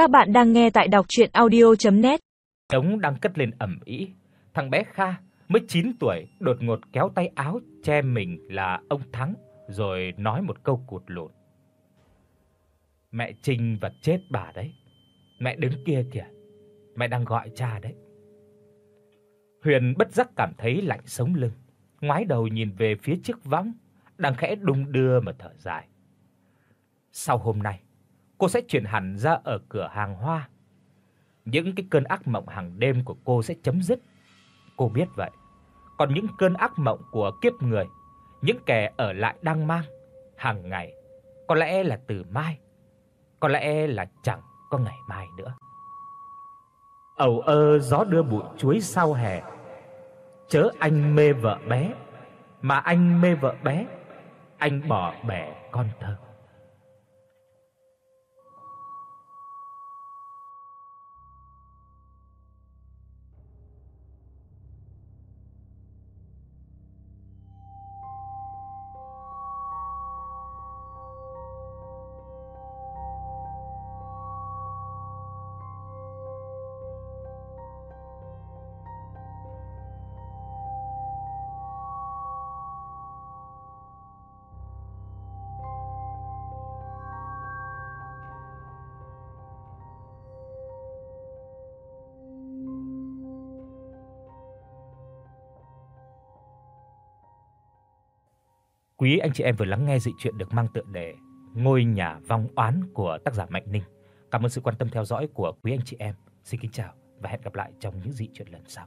Các bạn đang nghe tại đọc audio net Đống đang cất lên ầm ĩ. Thằng bé Kha mới 9 tuổi đột ngột kéo tay áo che mình là ông Thắng rồi nói một câu cụt lủn. Mẹ Trinh vật chết bà đấy. Mẹ đứng kia kìa. Mẹ đang gọi cha đấy. Huyền bất giác cảm thấy lạnh sống lưng, ngoái đầu nhìn về phía chiếc võng đang khẽ đung đưa mà thở dài. Sau hôm nay, cô sẽ chuyển hẳn ra ở cửa hàng hoa. Những cái cơn ác mộng hàng đêm của cô sẽ chấm dứt. Cô biết vậy. Còn những cơn ác mộng của kiếp người, những kẻ ở lại đang mang hàng ngày, có lẽ là từ mai, có lẽ là chẳng có ngày mai nữa. Ầu ơ gió đưa bụi chuối sau hè. Chớ anh mê vợ bé, mà anh mê vợ bé, anh bỏ bẻ con thơ. Quý anh chị em vừa lắng nghe dị truyện được mang tựa đề Ngôi nhà vong oán của tác giả Mạnh Ninh. Cảm ơn sự quan tâm theo dõi của quý anh chị em. Xin kính chào và hẹn gặp lại trong những dị truyện lần sau.